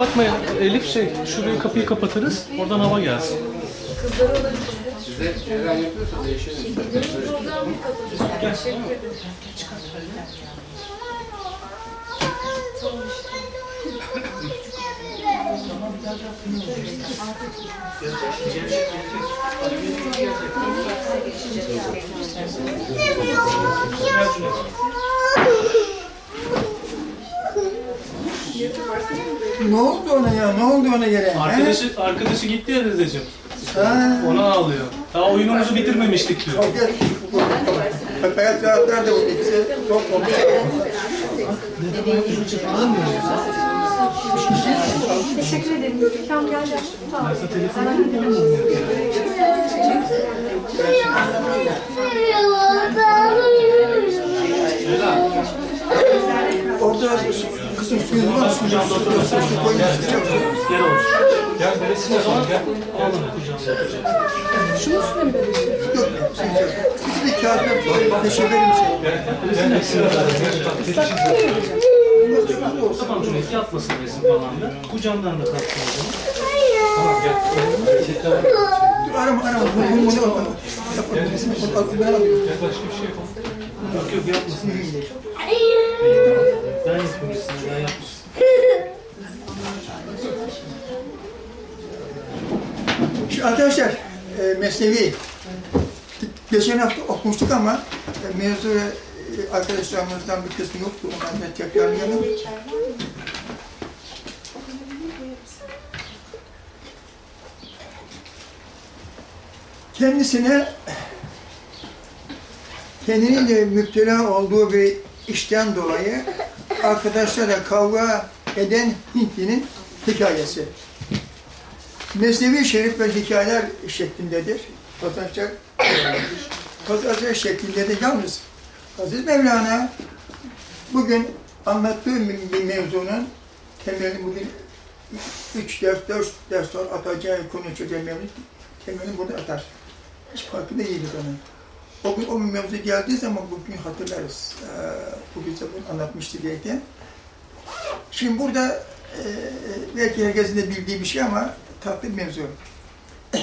Bakmayın Elif şey, şurayı kapıyı kapatırız, oradan hava gelsin. Size şeyler yapıyorsa değişelim. Ne oldu ona ya? Ne oldu ona yere? Arkadaşı, arkadaşı gitti ya dedeciğim. Ha? Ona ağlıyor. Daha oyunumuzu bitirmemiştik diyor. Gel. Beyaz kağıtlar da bu ikisi çok oldu. Teşekkür ederim. Tamam gel gel. Tamam. Orada kızım suyunu var. Suyu Kucağımda oturursun. su koyuyorsun. Gel oğlum. Gel neresine zaman gel. Al onu kucağımda. Şunun üstüne mi böyle? Yok. Bir kağıt var. Teşekkür ederim Tamam Cüneyt yatmasın resim falan da. Kucağımdan da kalksın o zaman. Tamam gel. Dur arama arama. Bunu bunu bunu yapalım. Yapalım. Bunu alıp ben alayım. Yok yok yapmasın. Ben yapmışsın, ben yapmışsın. Arkadaşlar e, Mesnevi geçen hafta okumuştuk ama e, mevzu e, arkadaşlarımızdan bir kısmı yoktu. Onları da tekrarlayalım. Kendisine kendinin de müptela olduğu bir işten dolayı arkadaşlarla kavga eden Hintlinin hikayesi. Mesnevi Şerif ve hikayeler şeklindedir. Pasajlar pasajlar şeklinde de yalnız Aziz Mevlana bugün anlattığı bir mevzunun temelini bugün 3 ders, 4 ders sonra atacağı konuşacağı mevzu temelini burada atar. Hiç farkında değiliz onun. O gün o mevzu geldiği zaman bugün hatırlarız. Ee, bu bize bunu anlatmıştı diye. Şimdi burada e, belki herkesin de bildiği bir şey ama tatlı bir mevzu.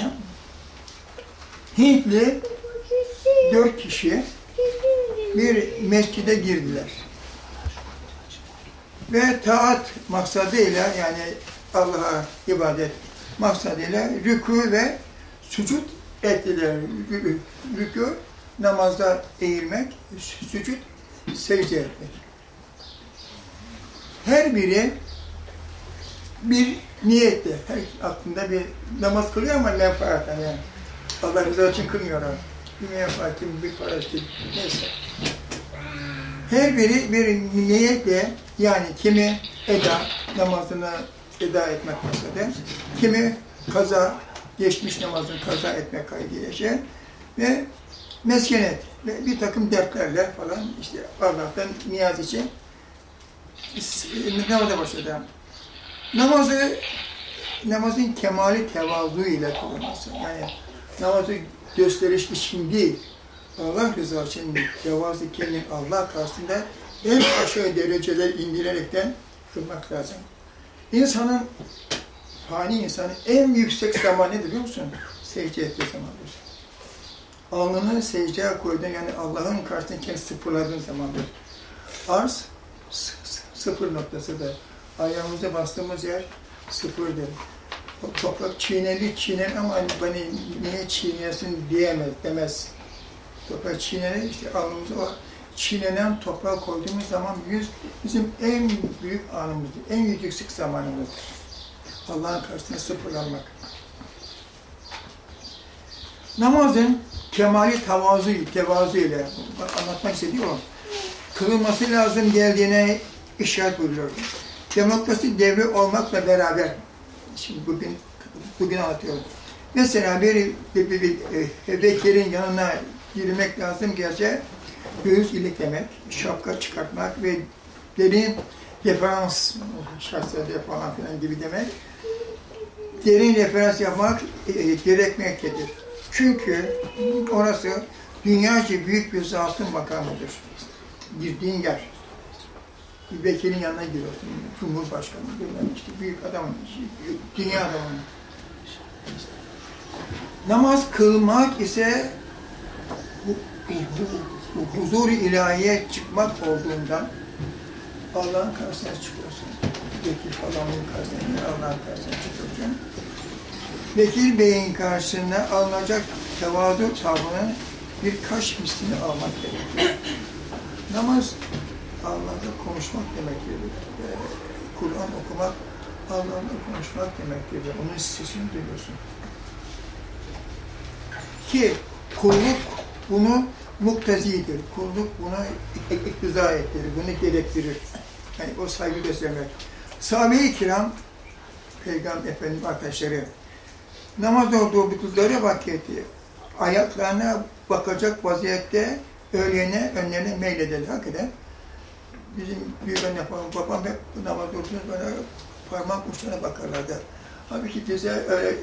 Hintli dört kişi bir mescide girdiler. Ve taat maksadıyla yani Allah'a ibadet maksadıyla rükû ve sucud ettiler. Rü- Rükû namazda eğilmek, sucud secde etmek. Her biri bir niyetle, her aklında bir namaz kılıyor ama menfaat yani. Allah rızası için kılmıyor o. Bir menfaatin, bir parası, neyse. Her biri bir niyetle, yani kimi eda, namazını eda etmek maksadı, kimi kaza, geçmiş namazını kaza etmek kaydıyla ve meskenet ve bir takım dertlerle falan işte Allah'tan niyaz için namaza başladı. Namazı, namazın kemali tevazu ile kılınması. Yani namazı gösteriş için değil, Allah rızası için tevazu kendini Allah karşısında en aşağı dereceler indirerekten kılmak lazım. İnsanın, fani insanın en yüksek zamanı nedir biliyor musun? Secde ettiği zamandır. Alnını secdeye koyduğun yani Allah'ın karşısında kendini sıfırladığın zamandır. Arz sıfır noktasıdır. Ayağımıza bastığımız yer sıfırdır. O toprak çiğneli çiğneli ama beni niye çiğniyorsun diyemez, demez. Toprak çiğneli işte alnımıza o çiğnenen toprağa koyduğumuz zaman yüz bizim en büyük anımızdır, en yüksek zamanımızdır. Allah'ın karşısında sıfırlanmak. Namazın kemali tavazu, tevazu ile anlatmak istediği o. Kılınması lazım geldiğine işaret buyuruyor. Demokrasi devri olmakla beraber, şimdi bugün bugün anlatıyorum. Mesela bir, bir, bir, bir e, vekilin yanına yürümek lazım gelse, göğüs iliklemek, şapka çıkartmak ve derin referans şahsiyeti falan filan gibi demek, derin referans yapmak e, e, gerekmektedir. Çünkü orası dünyaca büyük bir zatın makamıdır. Girdiğin yer. bir vekilin yanına giriyorsun. Cumhurbaşkanı, bilmem işte büyük adamın, dünya adamının. Namaz kılmak ise bu, bu, bu ilahiye çıkmak olduğundan Allah'ın karşısına çıkıyorsun. Vekil falanın karşısına, Allah'ın karşısına çıkıyorsun. Vekil beyin karşısına alınacak tevazu tavrının birkaç mislini almak gerekiyor. Namaz Allah'la konuşmak demektir. Ee, Kur'an okumak Allah'la konuşmak demektir. Onun sesini duyuyorsun. Ki kulluk bunu muktezidir. Kulluk buna iktiza ettirir, bunu gerektirir. Yani o saygı göstermek. Sahabe-i kiram, Peygamber Efendimiz arkadaşları, namaz oldukları vakiti ayaklarına bakacak vaziyette öğlene önlerine meylederdi. Hakikaten bizim büyük anne babam, hep namaz olduğunda bana parmak uçlarına bakarlardı. Halbuki bize öyle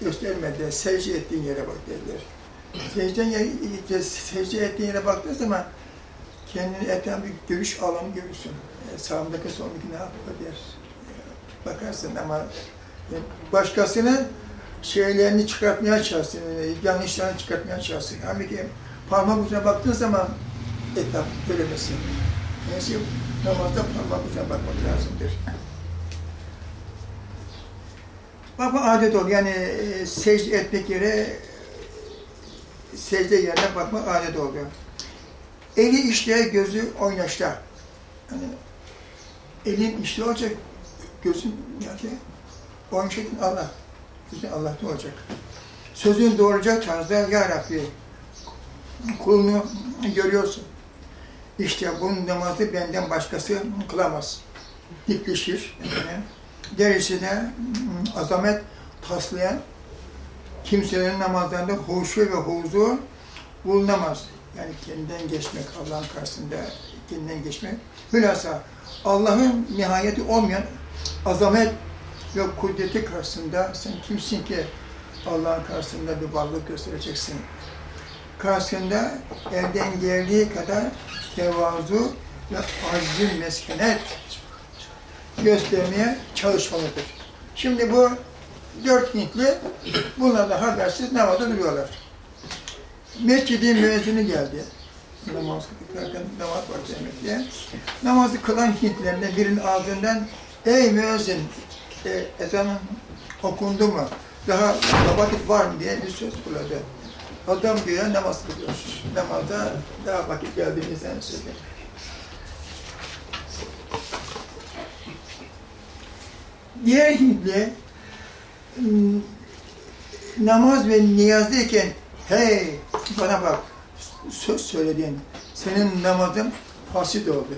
göstermediler. Secde ettiğin yere bak dediler. Secde, yere, secde ettiğin yere baktığın zaman kendini eten bir görüş alanı görürsün. E, sağımdaki solundaki ne yapıyor der. Bakarsın ama e, başkasının şeylerini çıkartmaya çalışsın, e, yanlışlarını çıkartmaya çalışsın. Halbuki parmak ucuna baktığın zaman etap göremesin. Neyse namazda parmak ucuna bakmak lazımdır. Baba adet ol. Yani e, secde etmek yere secde yerine bakmak adet oluyor. Eli işte, gözü oynaşta. Yani elin işte olacak, gözün yani oynaşın Allah. Gözün Allah'ta olacak. Sözün doğuracak tarzda Ya Rabbi kulunu görüyorsun. İşte bunun namazı benden başkası kılamaz. Dikleşir. Derisine azamet taslayan kimselerin namazlarında huşu ve huzu bulunamaz. Yani kendinden geçmek, Allah'ın karşısında kendinden geçmek. Hülasa Allah'ın nihayeti olmayan azamet ve kudreti karşısında sen kimsin ki Allah'ın karşısında bir varlık göstereceksin. Karşısında elden geldiği kadar tevazu ve azim meskenet göstermeye çalışmalıdır. Şimdi bu dört Hintli bunlarla habersiz namazda duruyorlar. Mescidin müezzini geldi. Namaz kılarken namaz var demek diye. Namazı kılan Hintlerden birinin ağzından ey müezzin e, ezanın okundu mu? Daha vakit var mı diye bir söz kuladı. Adam diyor namaz kılıyor. Namazda daha vakit geldiğini sen söyle. Diğer Hintli m, namaz ve niyazdayken hey bana bak söz söyledin. Senin namazın fasit oldu.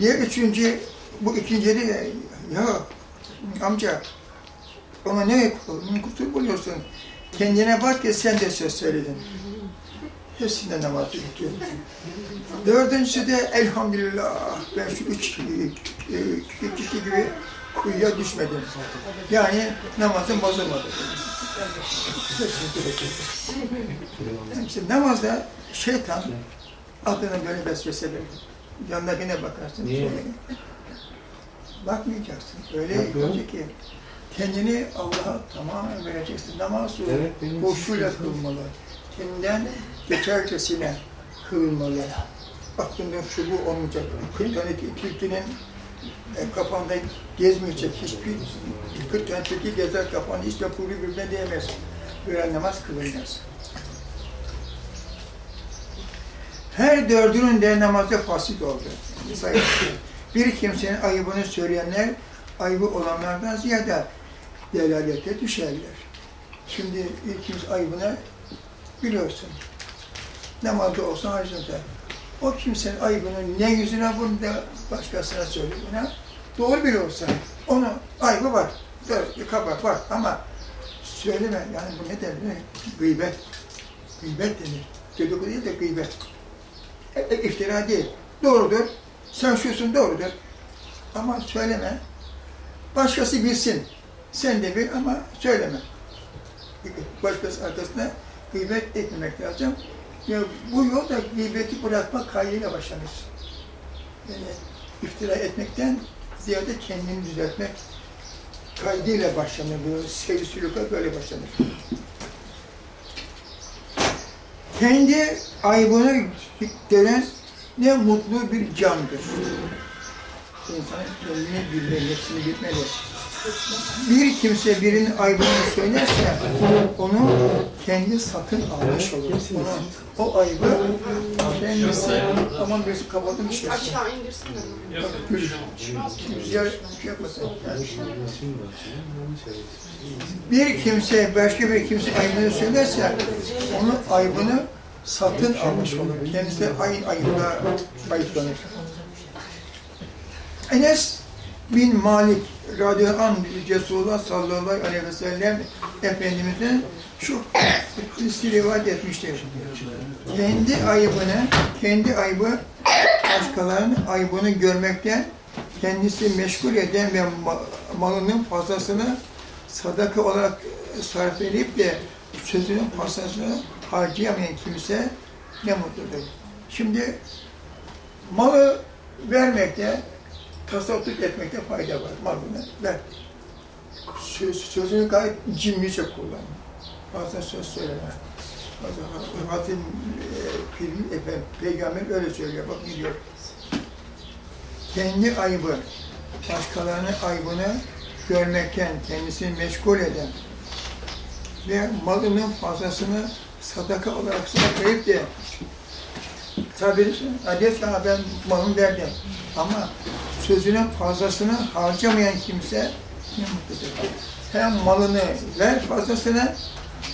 Diğer üçüncü, bu ikinci de ya amca ona ne kusur buluyorsun? Kendine bak ki sen de söz söyledin. Hepsinde namaz bitiyor. Dördüncüsü de elhamdülillah ben şu üç e, kişi gibi kuyuya düşmedim. Yani namazım bozulmadı. Yani namazda şeytan adına böyle vesvese verir. Yanındakine bakarsın. Niye? Bakmayacaksın. Öyle olacak ki kendini Allah'a tamamen vereceksin. Namazı Evet, hoşuyla kılmalı. Kendinden geçercesine kılmalı. Aklında şu bu olmayacak. Tane tilkinin e, kafanda gezmeyecek. Hiçbir kırk tane tilki gezer kafanda hiç yapılı birbirine değmez. Böyle namaz kılınmaz. Her dördünün de namazda fasit oldu. Sayın. Bir kimsenin ayıbını söyleyenler ayıbı olanlardan ziyade delalete düşerler. Şimdi bir kimse ayıbını biliyorsun. Namazda olsa harcında. O kimsenin ayıbını ne yüzüne bunu da başkasına söylüyor. Doğru bile olsa onun ayıbı var. Doğru, kabahat var ama söyleme yani bu ne denir? Gıybet. Gıybet denir. Dedikodu değil de gıybet. E, e, iftira değil. Doğrudur. Sen şusun doğrudur. Ama söyleme. Başkası bilsin. Sen de bil ama söyleme. Başkası arkasına gıybet etmemek lazım. Ya bu yolda gıybeti bırakmak kaydıyla başlanır. Yani iftira etmekten ziyade kendini düzeltmek kaydıyla başlanır. Bu sevgi sülüka böyle başlanır. Kendi aybını gören ne mutlu bir candır. İnsan kendini bilmeli, nefsini bilmeli. Bir kimse birinin aybını söylerse onu kendi satın almış olur. Onu, o aybı kendisi, aman birisi kapattım işte. Aşağı. Rüzgar şey bir kimse başka bir kimse aybını söylerse onun aybını satın almış olur. Kendisi de aynı ayıbına ayıplanır. Enes bin Malik radıyallahu anh Resulullah sallallahu aleyhi ve sellem Efendimiz'den şu hadisi rivayet etmiştir. Kendi ayıbını, kendi aybı başkalarının aybını görmekten kendisi meşgul eden ve ma- malının fazlasını sadaka olarak sarf edip de sözünün fazlasını harcayamayan kimse ne mutludur. Şimdi malı vermekte, tasarruf etmekte fayda var. Malını ver. Söz, sözünü gayet cimrice kullan. Fazla söz söyleme. Fazla Hazreti e, efendim, Peygamber öyle söylüyor. Bak ne diyor. Kendi ayıbı, başkalarının ayıbını görmekten kendisini meşgul eden ve malının fazlasını sadaka olarak verip de tabi sana ben malımı verdim ama sözünün fazlasını harcamayan kimse ne mutludur. Hem malını ver fazlasını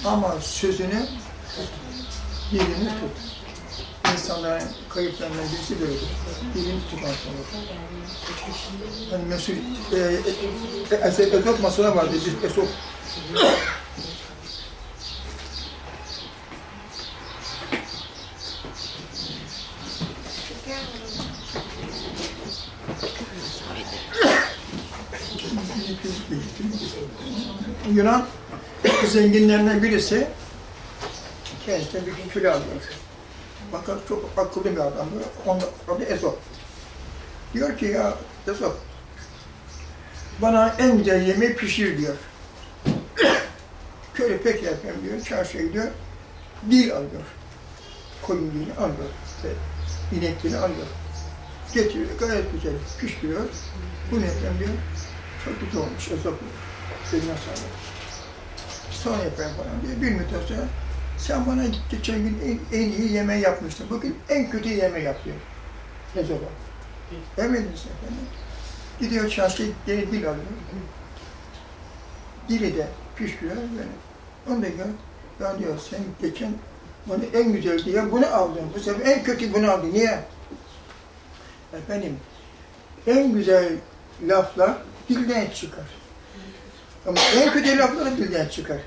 ama sözünü dilini tut. İnsanların kayıplarından birisi böyledir. Dilini tutmak olur. Hani Mesut, e, e, e, Esop masada vardı, Esop. Yunan zenginlerinden birisi kendisine bir kilo alıyor. Bakın çok akıllı bir adam. Onda, adı Esop. Diyor ki ya Esop, bana en güzel yemeği pişir diyor. Köle pek yapayım diyor, çarşıya gidiyor, dil alıyor. Koyun dilini alıyor, işte inek dilini alıyor. Getiriyor, gayet güzel pişiriyor. Bu netten diyor, çok güzel olmuş diyor. Eline sağlık. Sonra yapayım falan diye bir müddet sonra sen bana geçen gün en, en iyi yemeği yapmıştın. Bugün en kötü yemeği yapıyor. Ezop'a. Emrediniz efendim. Gidiyor çarşıya deli dil alıyor. Dili de pişiriyor böyle. Onu da gör. Ya diyor sen geçen bana en güzel diye bunu aldın. Bu sefer en kötü bunu aldın. Niye? Efendim en güzel laflar dilden çıkar. Ama en kötü lafları dilden çıkar.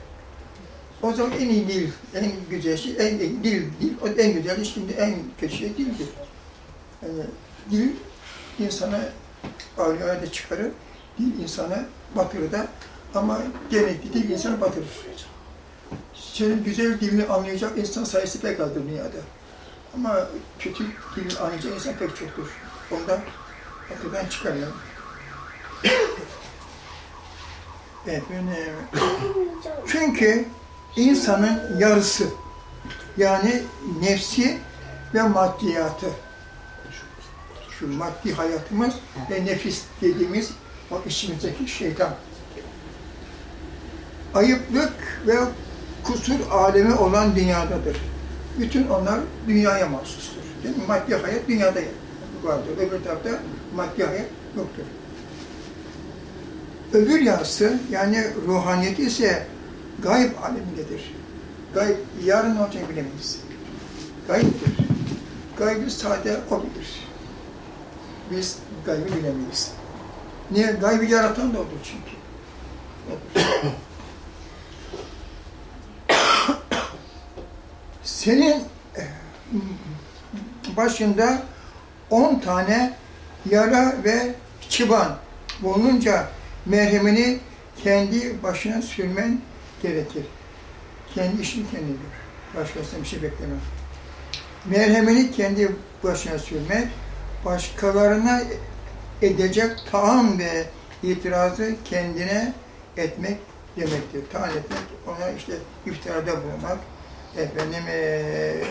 O zaman en iyi dil, en güzel şey, en dil, dil, o en güzel şimdi en kötü şey dildir. Yani dil insana ağrıya da çıkarır, dil insana batırır da ama genellikle dil insanı batırır. Senin güzel dilini anlayacak insan sayısı pek azdır dünyada. Ama kötü dilini anlayacak insan pek çoktur. Ondan akıldan çıkarıyor. Efendim, çünkü insanın yarısı yani nefsi ve maddiyatı şu maddi hayatımız ve nefis dediğimiz o içimizdeki şeytan. Ayıplık ve kusur alemi olan dünyadadır. Bütün onlar dünyaya mahsustur. Değil mi? Maddi hayat dünyada vardır. Öbür tarafta maddi hayat yoktur. Öbür yarısı yani ruhaniyeti ise gayb alemindedir. Gayb yarın olacağını bilemeyiz. Gaybdir. Gaybı sade o bilir. Biz gaybı bilemeyiz. Niye? Gaybı yaratan da odur çünkü. Senin eh, başında on tane yara ve çıban bulununca merhemini kendi başına sürmen gerekir. Kendi işini kendi gör. Başkasından bir şey bekleme. Merhemini kendi başına sürmek, başkalarına edecek taam ve itirazı kendine etmek demektir. Taan etmek, ona işte iftirada bulunmak, efendim eee,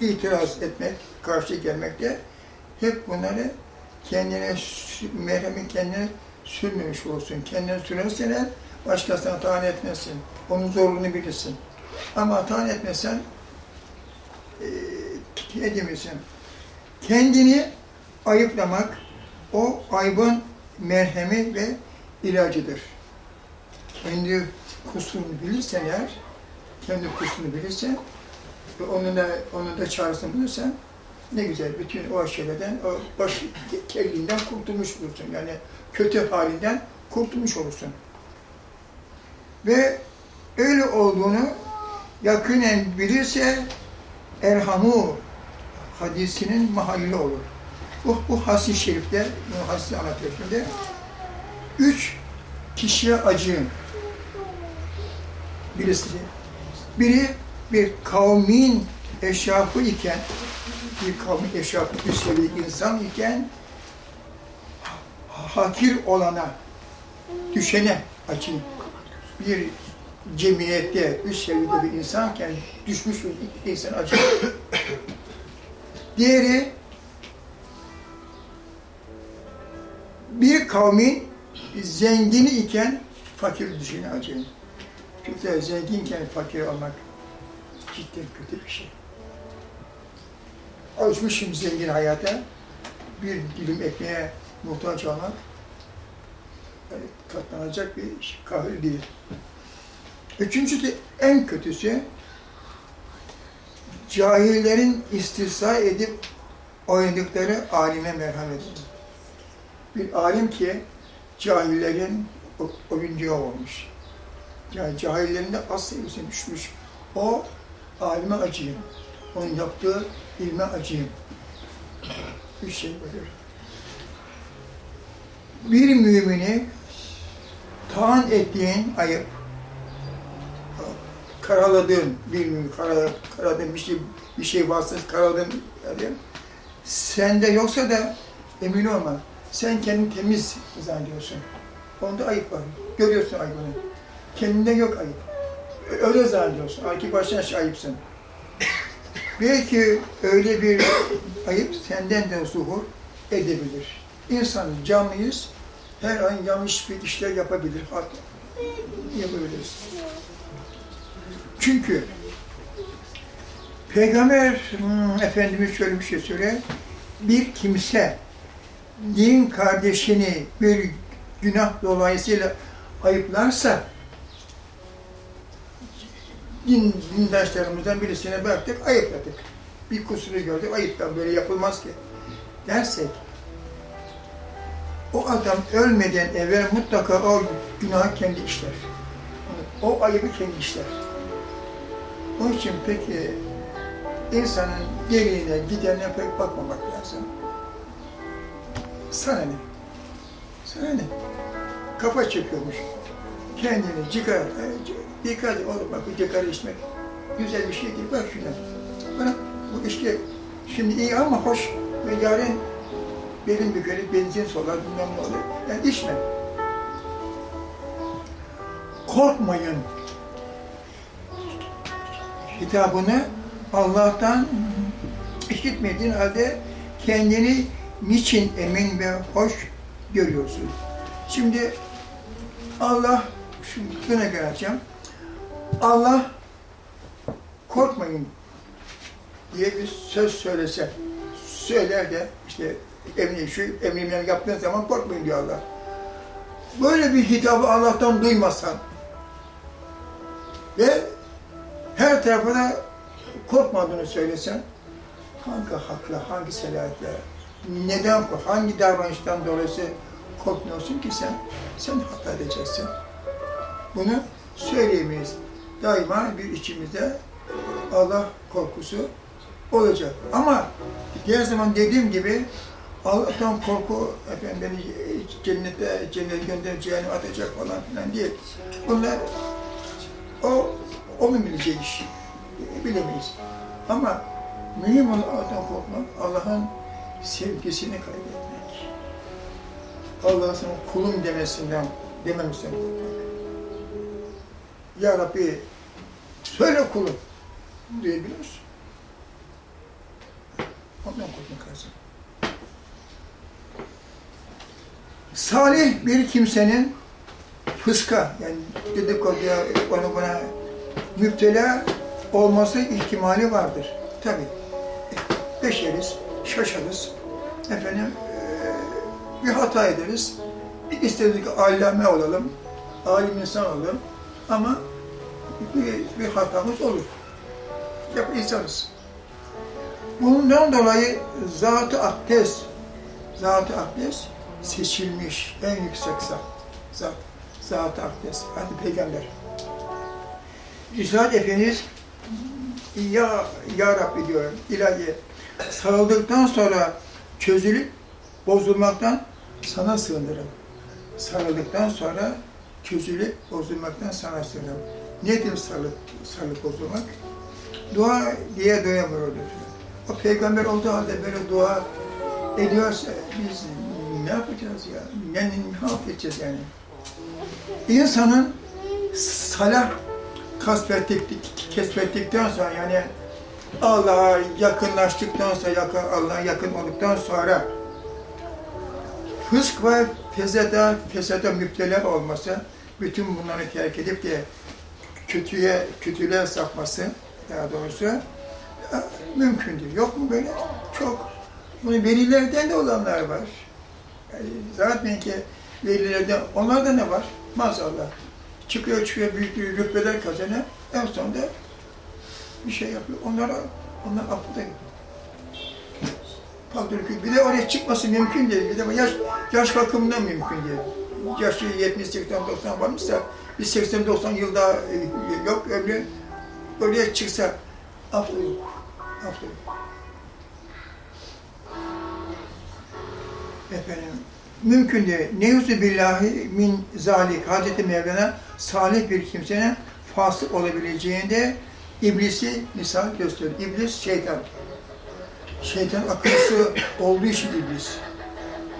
itiraz etmek, karşı gelmek de hep bunları kendine, sü- merhemi kendine sürmemiş olsun. Kendine sürersen eğer başkasına taan etmesin. Onun zorluğunu bilirsin. Ama taan etmesen eee ne demişsin? Kendini ayıplamak o aybın merhemi ve ilacıdır. Kendi kusurunu bilirsen eğer, kendi kusurunu bilirsen ve onun da, onun da çaresini bulursan ne güzel bütün o şeylerden, o baş kelliğinden kurtulmuş olursun. Yani kötü halinden kurtulmuş olursun. Ve öyle olduğunu yakinen bilirse Erhamu hadisinin mahalli olur. Bu, bu hadis-i şerifte, bu hadisi anlatıyor şimdi. Üç kişiye acıyın. Birisi, biri bir kavmin eşrafı iken, bir kavmin eşrafı üst seviye insan iken, ha- hakir olana, düşene acıyın. Bir cemiyette üst seviyede bir insanken düşmüş bir insan acıyın. Diğeri bir kavmin zengini iken fakir düşene acıyın. Çünkü zenginken fakir olmak cidden kötü bir şey. Alışmışım zengin hayata, bir dilim ekmeğe muhtaç olmak yani katlanacak bir kahır değil. Üçüncüsü, en kötüsü, cahillerin istihza edip oynadıkları alime merhamet edin. Bir alim ki cahillerin oyuncağı olmuş. Yani cahillerin de az seviyesine düşmüş. O alime acıyın. Onun yaptığı ilme acıyın. Üç şey böyle. Bir mümini taan ettiğin ayıp, karaladığın bir mümin, kara, karaladığın bir şey, bir şey varsa karaladığın yani, sende yoksa da emin olma. Sen kendini temiz zannediyorsun. Onda ayıp var. Görüyorsun ayıbını. Kendinde yok ayıp. Öyle zannediyorsun. Halbuki baştan ayıpsın. Belki öyle bir ayıp senden de zuhur edebilir. İnsan canlıyız. Her an yanlış bir işler yapabilir. Yapabiliriz. Çünkü Peygamber hmm, Efendimiz şöyle bir şey söylüyor. Bir kimse din kardeşini bir günah dolayısıyla ayıplarsa din, dindaşlarımızdan birisine baktık, ayıpladık. Bir kusuru gördük, ayıptan böyle yapılmaz ki dersek o adam ölmeden evvel mutlaka o günahı kendi işler. O ayıbı kendi işler. Onun için peki insanın geliğine, giderine pek bakmamak lazım. Sana ne? Sana ne? Kafa çekiyormuş. Kendini cigara, e, dikkat et oğlum bak bu cigara içmek güzel bir şey değil. Bak şuna. Bana bu işte şimdi iyi ama hoş ve yarın belin bükelir, benzin solar, bilmem ne olur. Yani içme. Korkmayın. Hitabını Allah'tan işitmediğin halde kendini niçin emin ve hoş görüyorsun? Şimdi Allah, şimdi yine geleceğim. Allah korkmayın diye bir söz söylese, söyler de işte emni şu emrimleri yaptığın zaman korkmayın diyor Allah. Böyle bir hitabı Allah'tan duymazsan ve her tarafa da korkmadığını söylesen hangi hakla, hangi selahatle, neden hangi davranıştan dolayı korkmuyorsun ki sen? Sen hata edeceksin. Bunu söyleyemeyiz. Daima bir içimizde Allah korkusu olacak. Ama diğer zaman dediğim gibi Allah'tan korku efendim beni cennete, cennet gönderip cehenneme atacak falan filan değil. Bunlar o onun bileceği iş. Bilemeyiz. Ama mühim olan Allah'tan korkmak, Allah'ın sevgisini kaybetmek. Allah'ın kulum demesinden, dememesinden korkmak. Ya Rabbi, söyle kulum diyebiliyor musun? Ondan korkmak lazım. Salih bir kimsenin fıska, yani dedikoduya, ona buna müptela olması ihtimali vardır. Tabii. Beşeriz, şaşarız. Efendim, bir hata ederiz. İstedik allame olalım, alim insan olalım. Ama bir, bir hatamız olur. Yap insanız. Bundan dolayı Zat-ı Akdes, Zat-ı Akdes seçilmiş en yüksek zat. Zat, Zat-ı Akdes, hadi peygamber. Risale Efendimiz ya, ya Rabbi diyor, ilahi sarıldıktan sonra çözülüp bozulmaktan sana sığınırım. Sarıldıktan sonra çözülüp bozulmaktan sana sığınırım. Nedir sarılıp, sarılıp bozulmak? Dua diye doyamıyor diyor. O peygamber olduğu halde böyle dua ediyorsa biz ne yapacağız ya? Ne, ne yapacağız yani? İnsanın salah kasbettik, kesbettikten sonra yani Allah'a yakınlaştıktan sonra, yakın, Allah'a yakın olduktan sonra fısk ve fesada, fesada müptela olması, bütün bunları terk edip de kötüye, kötülüğe sapması daha doğrusu e, mümkündür. Yok mu böyle? Çok. Bunu velilerden de olanlar var. Yani zaten ki velilerden, onlarda ne var? Maazallah. Çıkıyor çıkıyor büyük büyük rütbeler kazanıyor. En sonunda bir şey yapıyor. Onlara, onlar affı da Fakir Bir de oraya çıkması mümkün değil. Bir de yaş, yaş bakımından mümkün değil. Yaşı 70, 80, 90 varmışsa bir 80, 90 yılda e, yok ömrü oraya çıksa. Affı yok. Efendim, mümkün değil. Neuzu billahi min zalik. Hazreti Mevlana salih bir kimsenin fasık olabileceğinde iblisi misal gösteriyor. İblis şeytan. Şeytan akıllısı olduğu için iblis.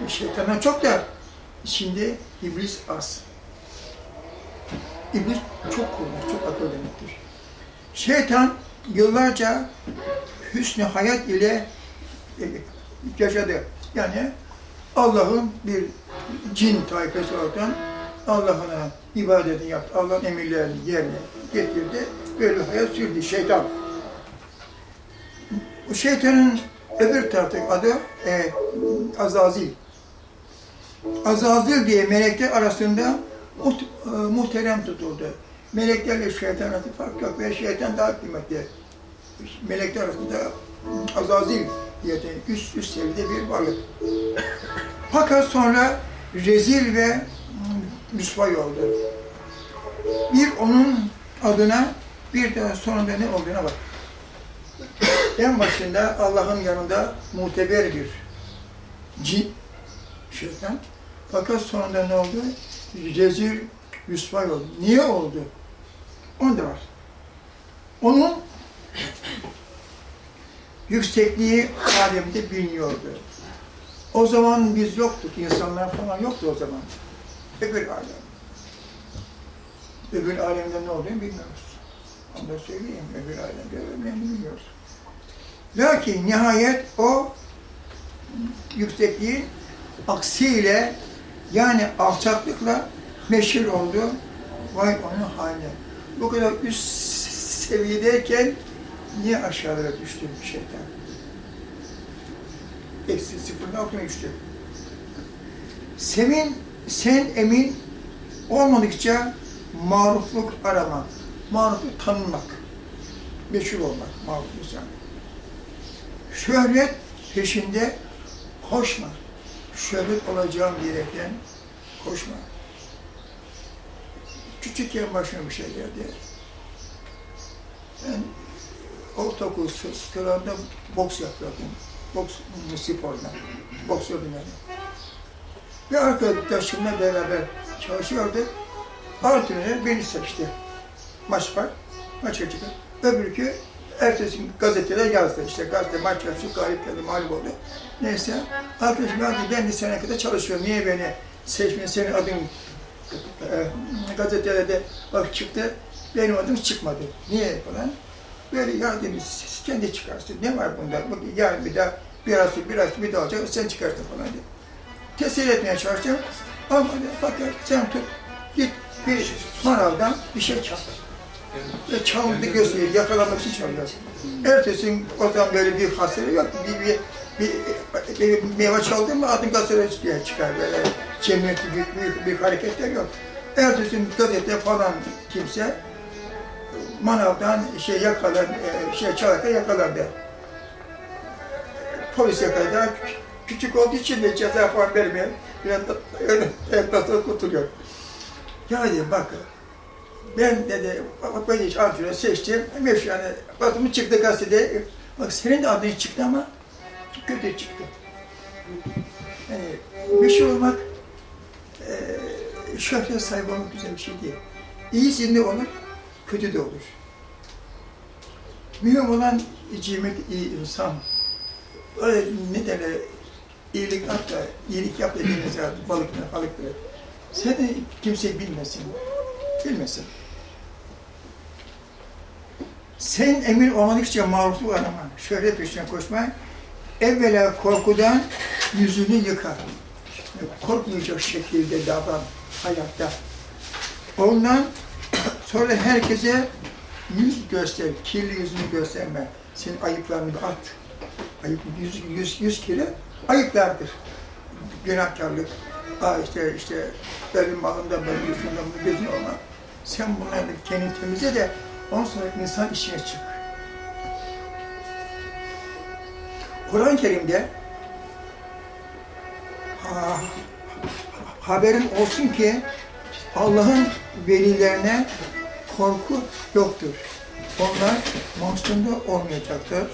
Şeytandan çok da şimdi iblis az. İblis çok kurnaz, çok akıl demektir. Şeytan yıllarca hüsnü hayat ile e, yaşadı. Yani Allah'ın bir cin tayfası oradan Allah'ına ibadetini yaptı. Allah'ın emirlerini yerine getirdi. Böyle hayat sürdü şeytan. Bu şeytanın öbür taraftaki adı e, Azazil. Azazil diye melekler arasında muht, e, muhterem tutuldu. Meleklerle şeytan arasında fark yok ve şeytan daha kıymetli. Melekler arasında Azazil diye de üst üst seviyede bir varlık. Fakat sonra rezil ve müsvay oldu. Bir onun adına bir de sonunda ne olduğuna bak. En başında Allah'ın yanında muteber bir cin, şeytan. Fakat sonunda ne oldu? Rezil, müsvay oldu. Niye oldu? Onda var. Onun yüksekliği alemde biliniyordu. O zaman biz yoktuk, insanlar falan yoktu o zaman. Öbür alem. Öbür alemde ne olduğunu bilmiyoruz. Onu da söyleyeyim, öbür alemde öbürlerini bilmiyoruz. Lakin nihayet o yüksekliğin aksiyle yani alçaklıkla meşhur oldu. Vay onun haline. Bu kadar üst seviyedeyken niye aşağılara düştü şeytan? Eksi sıfırın altına düştü. Semin, sen emin olmadıkça marufluk arama. Marufluk tanınmak. Meşhur olmak, maruf insan. Şöhret peşinde koşma. Şöhret olacağım diyerekten koşma. Küçükken başıma bir şey geldi. Ben ortaokul sıralarında boks yapıyordum. Boks sporla. Boksördüm yani. Bir arkadaşımla beraber çalışıyorduk. Antrenör beni seçti. Maç var. Maça çıkıp. Öbürkü Ertesi gazeteler yazdı. İşte gazete maç yaptı, galip geldi, mağlup oldu. Neyse. Arkadaşım ben, ben de sene kadar çalışıyorum. Niye beni seçmiyor? Senin adın e, gazetelerde bak çıktı. Benim adım çıkmadı. Niye falan? Böyle ya demiş, sen de çıkarsın. Ne var bunda? Bak, yarın bir daha biraz biraz bir daha olacak, sen çıkarsın falan diye. Tesir etmeye çalışacağım. Ama fakat sen tut, git bir manavdan bir şey çal. Ve çaldı gösteriyor, yakalamak için çalıyor. Ertesi gün o zaman böyle bir hasarı yok. Bir, bir, bir, bir, meyve çaldın mı adın gazeteye çıkar. Böyle cemiyetli büyük, büyük, büyük hareketler yok. Ertesi gazete falan kimse manavdan şey yakalar, e, şey çalarken yakalardı. Polis yakaladı. Küçük olduğu için de ceza falan vermiyor. Öyle enflasyon kurtuluyor. Ya dedim bak, ben dedi, bak böyle hiç antrenör seçtim. Meşhur yani, adımı çıktı gazetede. Bak senin de adın çıktı ama kötü çıktı. Yani meşhur olmak, e, şöhret sahibi olmak güzel bir şey değil. İyisi de olur, kötü de olur. Mühim olan cimet iyi insan. Öyle ne derler, iyilik yap da, iyilik yap dediğiniz ya, balık ne, balık ne. Sen de kimse bilmesin, bilmesin. Sen emir olmadıkça marufluk arama, şöhret peşine koşma, evvela korkudan yüzünü yıkar. Korkmayacak şekilde davran hayatta. Ondan sonra herkese yüz göster, kirli yüzünü gösterme. Senin ayıplarını at. Ayıp, yüz, yüz, yüz kere ayıplardır. Günahkarlık, Aa işte işte benim malımda benim yüzümden bu gözün olma. Sen bunları kendin temizle de ondan sonra insan işine çık. Kur'an-ı Kerim'de ha, haberin olsun ki Allah'ın velilerine korku yoktur. Onlar mahzunda olmayacaktır.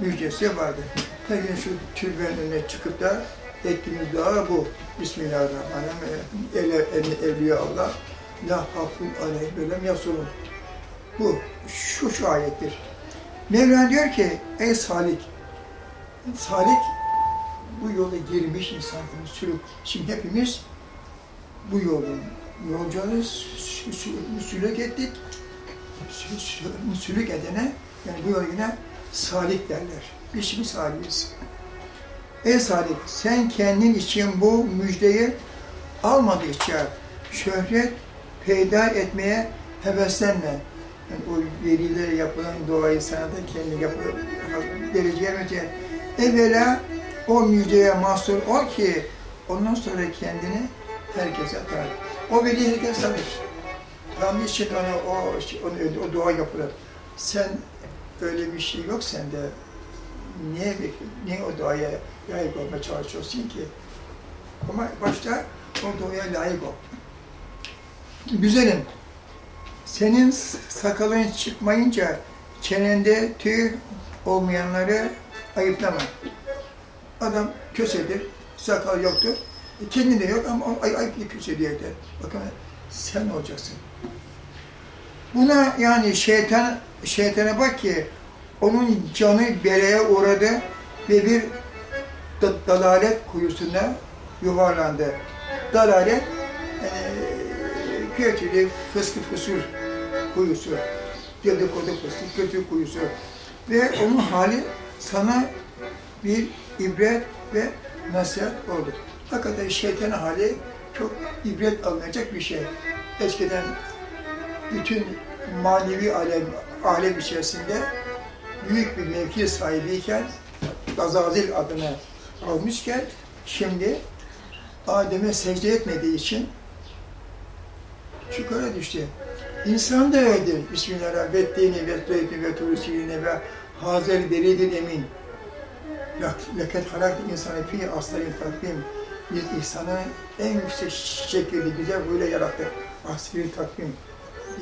Müjdesi vardır. Her şu türbenin önüne çıkıp da ettiğimiz dua bu. Bismillahirrahmanirrahim. Ele, ele, evliya Allah. La hafun aleyh bölem yasulun. Bu, şu şu ayettir. Mevlana diyor ki, ey salik, salik bu yola girmiş insan, sülük. Şimdi hepimiz bu yolun yolcuyuz, sülük ettik. Sülük edene, yani bu yoluna salik derler. Biz şimdi salihiz. Ey Salik, sen kendin için bu müjdeyi almadıkça şöhret peyda etmeye heveslenme. Yani o velilere yapılan duayı sana da kendi yapılan dereceye vereceğin. Evvela o müjdeye mahsur ol ki ondan sonra kendini herkese atar. O veli herkes tanır. Tam için ona o, onu, o dua yapılır. Sen öyle bir şey yok sende. Niye, niye o duaya layık olmaya çalışıyorsun ki? Ama başta o duaya layık ol. Güzelim, senin sakalın çıkmayınca çenende tüy olmayanları ayıplama. Adam kösedir, sakal yoktur. E, kendinde yok ama ay ayıplı köse diye der. Bakın sen olacaksın. Buna yani şeytan şeytana bak ki onun canı beleye uğradı ve bir da dalalet kuyusuna yuvarlandı. Dalalet e, kötülük, fıskı fısır kuyusu, dedikodu fıskı, kötü kuyusu. Ve onun hali sana bir ibret ve nasihat oldu. Hakikaten şeytanın hali çok ibret alınacak bir şey. Eskiden bütün manevi alem, alem içerisinde büyük bir mevki sahibiyken, Azazil adını almışken, şimdi Adem'e secde etmediği için çukura düştü. İnsan da öyledir. Bismillahirrahmanirrahim. ve Tüyetini ve Turusiline ve Hazer Beridin Emin. Leket halakti insanı fi aslayın takvim. Biz insanı en yüksek şekilde güzel böyle yarattık. Asri takvim.